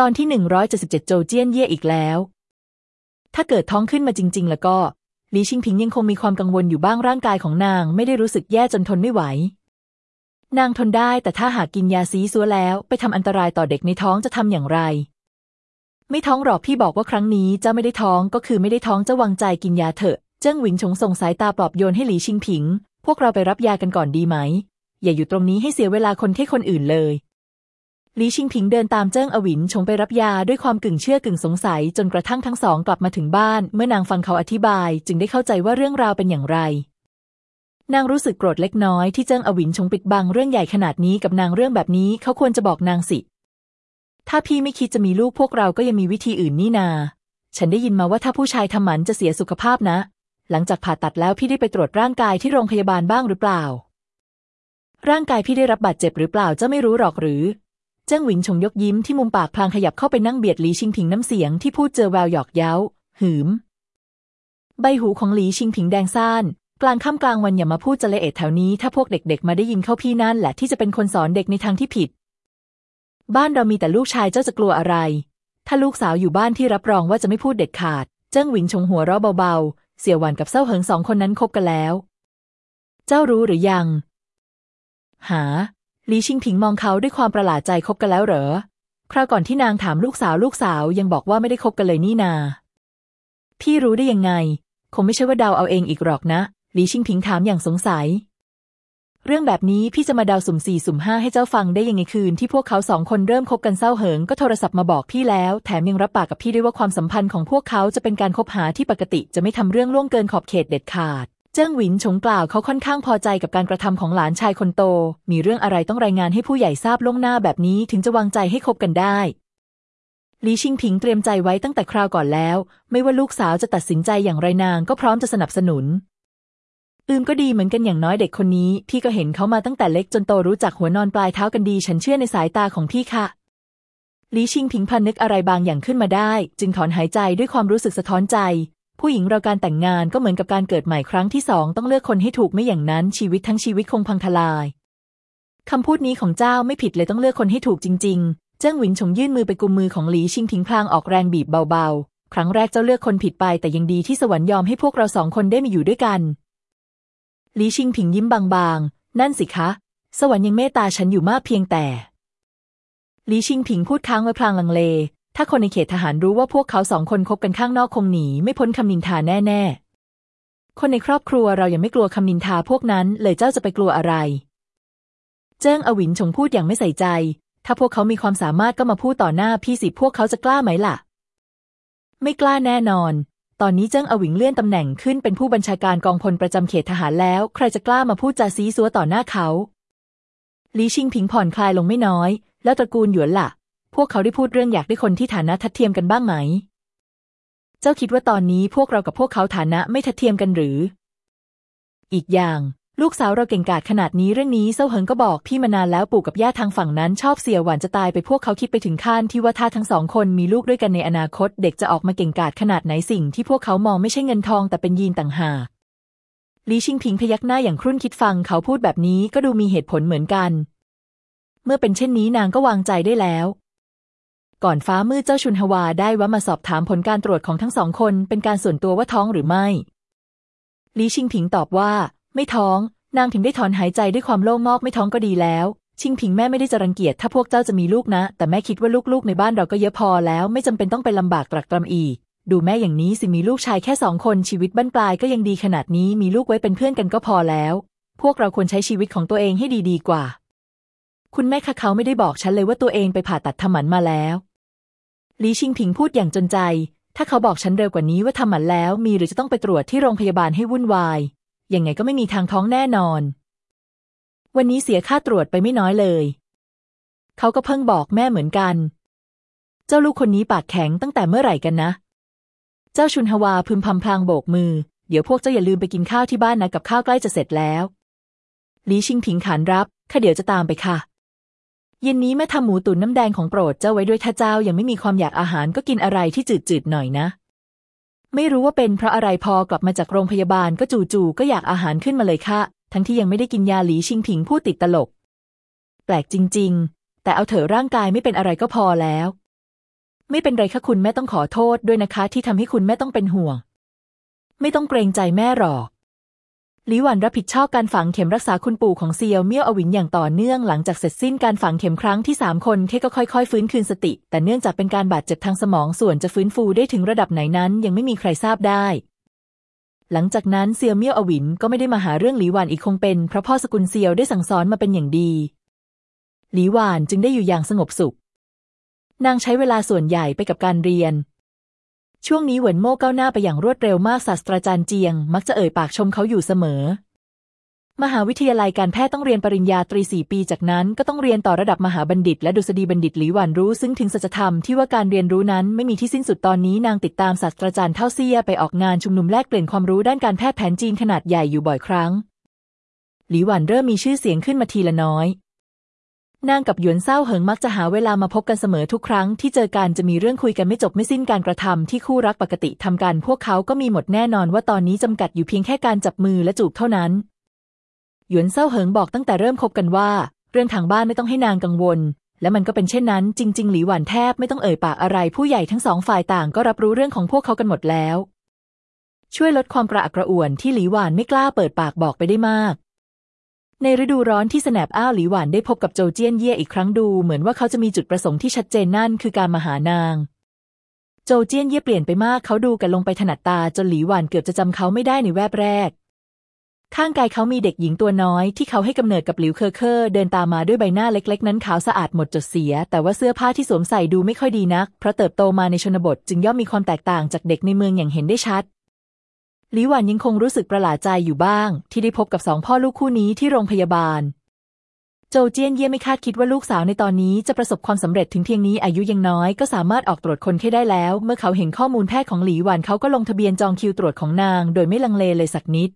ตอนที่หนึ่งร้อยเจ็ดสิบเจ็ดโจเจี้ยนเย่อีกแล้ว ถ้าเกิดท้องขึ้นมาจริง ๆ แล้วก็หลีชิงผิงยังคงมีความกังวลอยู่บ้างร่างกายของนางไม่ได้รู้สึกแย่จนทนไม่ไหว นางทนได้แต่ถ้าหากกินยาซีซัวแล้วไปทำอันตรายต่อเด็กในท้องจะทำอย่างไร ไม่ท้องหรอกพี่บอกว่าครั้งนี้เจ้าไม่ได้ท้องก็คือไม่ได้ท้องเจ้าวางใจกินยาเถอะ เจิ้งหวิงชงส่งสายตาปลอบโยนให้หลีชิงผิง พวกเราไปรับยากันก่อนดีไหม อย่าอยู่ตรงนี้ให้เสียเวลาคนที่คนอื่นเลย หลีชิงผิงเดินตามเจิ้งอวินชงไปรับยาด้วยความกึ่งเชื่อกึ่งสงสัยจนกระทั่งทั้งสองกลับมาถึงบ้าน เมื่อนางฟังเขาอธิบาย จึงได้เข้าใจว่าเรื่องราวเป็นอย่างไร นางรู้สึกโกรธเล็กน้อยที่เจิ้งอวินชงปิดบังเรื่องใหญ่ขนาดนี้กับนางเรื่องแบบนี้เขาควรจะบอกนางสิ ถ้าพี่ไม่คิดจะมีลูกพวกเราก็ยังมีวิธีอื่นนี่นา ฉันได้ยินมาว่าถ้าผู้ชายทำหมันจะเสียสุขภาพนะ หลังจากผ่าตัดแล้วพี่ได้ไปตรวจร่างกายที่โรงพยาบาลบ้างหรือเปล่า ร่างกายพี่ได้รับบาดเจ็บหรือเปล่าเจ้าไม่รู้หรอกหรือ เจิ้งหวิงชงยกยิ้มที่มุมปากพลางขยับเข้าไปนั่งเบียดหลีชิงผิงน้ำเสียงที่พูดเจอแววหยอกเย้า หืม ใบหูของหลีชิงผิงแดงซ่านกลางค่ำกลางวันอย่ามาพูดจะละเอ็ดแถวนี้ ถ้าพวกเด็กๆ มาได้ยินเข้าพี่นั่นแหละที่จะเป็นคนสอนเด็กในทางที่ผิด บ้านเรามีแต่ลูกชายเจ้าจะกลัวอะไร ถ้าลูกสาวอยู่บ้านที่รับรองว่าจะไม่พูดเด็ดขาด เจิ้งหวิงชงหัวเราะเบาๆ เสี่ยวหวันกับเซ้าเหิงสองคนนั้นคบกันแล้ว เจ้ารู้หรือยัง หา หลีชิงผิงมองเขาด้วยความประหลาดใจคบกันแล้วเหรอ คราวก่อนที่นางถามลูกสาวลูกสาวยังบอกว่าไม่ได้คบกันเลยนี่นา พี่รู้ได้ยังไง คงไม่ใช่ว่าเดาเอาเองอีกหรอกนะ หลีชิงผิงถามอย่างสงสัย เรื่องแบบนี้พี่จะมาเดาสุ่มสี่สุ่มห้าให้เจ้าฟังได้ยังไงคืนที่พวกเขาสองคนเริ่มคบกันเศร้าเหิงก็โทรศัพท์มาบอกพี่แล้ว แถมยังรับปากกับพี่ด้วยว่าความสัมพันธ์ของพวกเขาจะเป็นการคบหาที่ปกติจะไม่ทำเรื่องล่วงเกินขอบเขตเด็ดขาด เจิ้งหวินชงกล่าวเขาค่อนข้างพอใจกับการกระทำของหลานชายคนโต มีเรื่องอะไรต้องรายงานให้ผู้ใหญ่ทราบล่วงหน้าแบบนี้ถึงจะวางใจให้คบกันได้ลีชิงผิงเตรียมใจไว้ตั้งแต่คราวก่อนแล้ว ไม่ว่าลูกสาวจะตัดสินใจอย่างไรนางก็พร้อมจะสนับสนุน อืมก็ดีเหมือนกันอย่างน้อยเด็กคนนี้ พี่ก็เห็นเขามาตั้งแต่เล็กจนโตรู้จักหัวนอนปลายเท้ากันดี ฉันเชื่อในสายตาของพี่ค่ะลีชิงผิงพันนึกอะไรบางอย่างขึ้นมาได้ จึงถอนหายใจด้วยความรู้สึกสะท้อนใจ ผู้หญิงเราการแต่งงานก็เหมือนกับการเกิดใหม่ครั้งที่สองต้องเลือกคนให้ถูกไม่อย่างนั้นชีวิตทั้งชีวิตคงพังทลายคำพูดนี้ของเจ้าไม่ผิดเลยต้องเลือกคนให้ถูกจริง ๆ เจิ้งหวินชงยื่นมือไปกุมมือของหลีชิงทิ้งพลางออกแรงบีบเบาๆ ครั้งแรกเจ้าเลือกคนผิดไปแต่ยังดีที่สวรรค์ยอมให้พวกเราสองคนได้มาอยู่ด้วยกัน หลีชิงผิงยิ้มบางๆ นั่นสิคะ สวรรค์ยังเมตตาฉันอยู่มากเพียงแต่ หลีชิงผิงพูดค้างไว้พลางลังเล ถ้าคนในเขตทหารรู้ว่าพวกเขาสองคนคบกันข้างนอกคงหนีไม่พ้นคำนินทาแน่ ๆ คนในครอบครัวเรายังไม่กลัวคำนินทาพวกนั้นเลยเจ้าจะไปกลัวอะไร เจิ้งอวินชงพูดอย่างไม่ใส่ใจ ถ้าพวกเขามีความสามารถก็มาพูดต่อหน้าพี่สิพวกเขาจะกล้าไหมล่ะ ไม่กล้าแน่นอน ตอนนี้เจิ้งอวิงเลื่อนตำแหน่งขึ้นเป็นผู้บัญชาการกองพลประจำเขตทหารแล้ว ใครจะกล้ามาพูดจาซีซัวต่อหน้าเขาลีชิงผิงผ่อนคลายลงไม่น้อย แล้วตระกูลหยวนล่ะ พวกเขาได้พูดเรื่องอยากได้คนที่ฐานะทัดเทียมกันบ้างไหม เจ้าคิดว่าตอนนี้พวกเรากับพวกเขาฐานะไม่ทัดเทียมกันหรือ อีกอย่าง ลูกสาวเราเก่งกาจขนาดนี้เรื่องนี้เซาเหิงก็บอกพี่มานานแล้วปู่กับย่าทางฝั่งนั้นชอบเสียหวานจะตายไปพวกเขาคิดไปถึงขั้นที่ว่าถ้าทั้งสองคนมีลูกด้วยกันในอนาคต เด็กจะออกมาเก่งกาจขนาดไหนสิ่งที่พวกเขามองไม่ใช่เงินทองแต่เป็นยีนต่างหากลีชิงพิงพยักหน้าอย่างครุ่นคิดฟังเขาพูดแบบนี้ก็ดูมีเหตุผลเหมือนกัน เมื่อเป็นเช่นนี้นางก็วางใจได้แล้ว ก่อนฟ้ามืดเจ้าชุนฮวาได้ว่ามาสอบถามผลการตรวจของทั้งสองคนเป็นการส่วนตัวว่าท้องหรือไม่ลีชิงผิงตอบว่า ไม่ท้อง นางถึงได้ถอนหายใจด้วยความโล่งมอกไม่ท้องก็ดีแล้ว ชิงผิงแม่ไม่ได้จะรังเกียจถ้าพวกเจ้าจะมีลูกนะ แต่แม่คิดว่าลูกๆในบ้านเราก็เยอะพอแล้ว ไม่จำเป็นต้องไปลำบากตรักตรำอีก ดูแม่อย่างนี้สิมีลูกชายแค่สองคนชีวิตบ้านปลายก็ยังดีขนาดนี้มีลูกไว้เป็นเพื่อนกันก็พอแล้ว พวกเราควรใช้ชีวิตของตัวเองให้ดีๆกว่า คุณแม่คะเขาไม่ได้บอกฉันเลยว่าตัวเองไปผ่าตัดทำหมันมาแล้วลีชิงผิงพูดอย่างจนใจ ถ้าเขาบอกฉันเร็วกว่านี้ว่าทำหมันแล้วมีหรือจะต้องไปตรวจที่โรงพยาบาลให้วุ่นวาย ยังไงก็ไม่มีทางท้องแน่นอน วันนี้เสียค่าตรวจไปไม่น้อยเลย เขาก็เพิ่งบอกแม่เหมือนกัน เจ้าลูกคนนี้ปากแข็งตั้งแต่เมื่อไหร่กันนะ เจ้าชุนฮวาพึมพำพลางโบกมือ เดี๋ยวพวกเจ้าอย่าลืมไปกินข้าวที่บ้านนะกับข้าวใกล้จะเสร็จแล้วลีชิงผิงขานรับข้าเดี๋ยวจะตามไปค่ะ เย็นนี้แม่ทำหมูตุ๋นน้ำแดงของโปรดเจ้าไว้ด้วยถ้าเจ้ายังไม่มีความอยากอาหารก็กินอะไรที่จืดๆหน่อยนะ ไม่รู้ว่าเป็นเพราะอะไรพอกลับมาจากโรงพยาบาลก็จู่ๆก็อยากอาหารขึ้นมาเลยค่ะ ทั้งที่ยังไม่ได้กินยาหลีชิงผิงพูดติดตลก แปลกจริง ๆ แต่เอาเถอะร่างกายไม่เป็นอะไรก็พอแล้ว ไม่เป็นไรค่ะคุณแม่ต้องขอโทษด้วยนะคะ ที่ทำให้คุณแม่ต้องเป็นห่วง ไม่ต้องเกรงใจแม่หรอก หลีหวันรับผิดชอบการฝังเข็มรักษาคุณปู่ของเซียวเมี่ยวอวินอย่างต่อเนื่องหลังจากเสร็จสิ้นการฝังเข็มครั้งที่สามคนเทก็ค่อยๆ ฟื้นคืนสติ แต่เนื่องจากเป็นการบาดเจ็บทางสมองส่วนจะฟื้นฟูได้ถึงระดับไหนนั้น ยังไม่มีใครทราบได้ หลังจากนั้นเซียวเมี่ยวอวินก็ไม่ได้มาหาเรื่องหลีหวานอีกคงเป็นเพราะพ่อสกุลเซียวได้สั่งสอนมาเป็นอย่างดี หลีหวานจึงได้อยู่อย่างสงบสุข นางใช้เวลาส่วนใหญ่ไปกับการเรียน ช่วงนี้เหวินโม่ก้าวหน้าไปอย่างรวดเร็วมากศาสตราจารย์เจียง มักจะเอ่ยปากชมเขาอยู่เสมอ มหาวิทยาลัยการแพทย์ต้องเรียนปริญญาตรีสี่ปี จากนั้นก็ต้องเรียนต่อระดับมหาบัณฑิต และดุษฎีบัณฑิตหลีหวันรู้ ซึ่งถึงสัจธรรมที่ว่าการเรียนรู้นั้นไม่มีที่สิ้นสุดตอนนี้นางติดตามศาสตราจารย์เท่าเซียไปออกงานชุมนุมแลกเปลี่ยนความรู้ด้านการแพทย์แผนจีนขนาดใหญ่อยู่บ่อยครั้งหลีหวันเริ่มมีชื่อเสียงขึ้นมาทีละน้อย นางกับหยวนเศร้าเหิงมักจะหาเวลามาพบกันเสมอทุกครั้งที่เจอกันจะมีเรื่องคุยกันไม่จบไม่สิ้นการกระทำที่คู่รักปกติทำกัน พวกเขาก็มีหมดแน่นอนว่าตอนนี้จำกัดอยู่เพียงแค่การจับมือและจูบเท่านั้น หยวนเซาเหิงบอกตั้งแต่เริ่มคบกันว่า เรื่องทางบ้านไม่ต้องให้นางกังวล และมันก็เป็นเช่นนั้น จริง ๆ หลีหวันแทบไม่ต้องเอ่ยปากอะไร ผู้ใหญ่ทั้งสองฝ่ายต่างก็รับรู้เรื่องของพวกเขากันหมดแล้ว ช่วยลดความกระอักกระอ่วนที่หลีหวานไม่กล้าเปิดปากบอกไปได้มาก ในฤดูร้อนที่แสนอบอ้าวหลีหวานได้พบกับโจเจี้ยนเย่อีกครั้งดู เหมือนว่าเขาจะมีจุดประสงค์ที่ชัดเจนนั่นคือการมาหานาง โจเจี้ยนเย่เปลี่ยนไปมากเขาดูแก่ลงไปถนัดตาจนหลีหวานเกือบจะจำเขาไม่ได้ในแวบแรก ข้างกายเขามีเด็กหญิงตัวน้อยที่เขาให้กำเนิดกับหลิวเคอเคอร์เดินตามมาด้วยใบหน้าเล็ก ๆ นั้นขาวสะอาดหมดจดเสีย แต่ว่าเสื้อผ้าที่สวมใส่ดูไม่ค่อยดีนัก เพราะเติบโตมาในชนบทจึงย่อมมีความแตกต่างจากเด็กในเมืองอย่างเห็นได้ชัด หลิหวันยังคงรู้สึกประหลาดใจอยู่บ้าง ที่ได้พบกับสองพ่อลูกคู่นี้ที่โรงพยาบาล โจเจี้ยนเย่ไม่คาดคิดว่าลูกสาวในตอนนี้จะประสบความสำเร็จถึงเพียงนี้อายุยังน้อยก็สามารถออกตรวจคนไข้ได้แล้ว เมื่อเขาเห็นข้อมูลแพทย์ของหลีหวันเขาก็ลงทะเบียนจองคิวตรวจของนาง โดยไม่ลังเลเลยสักนิด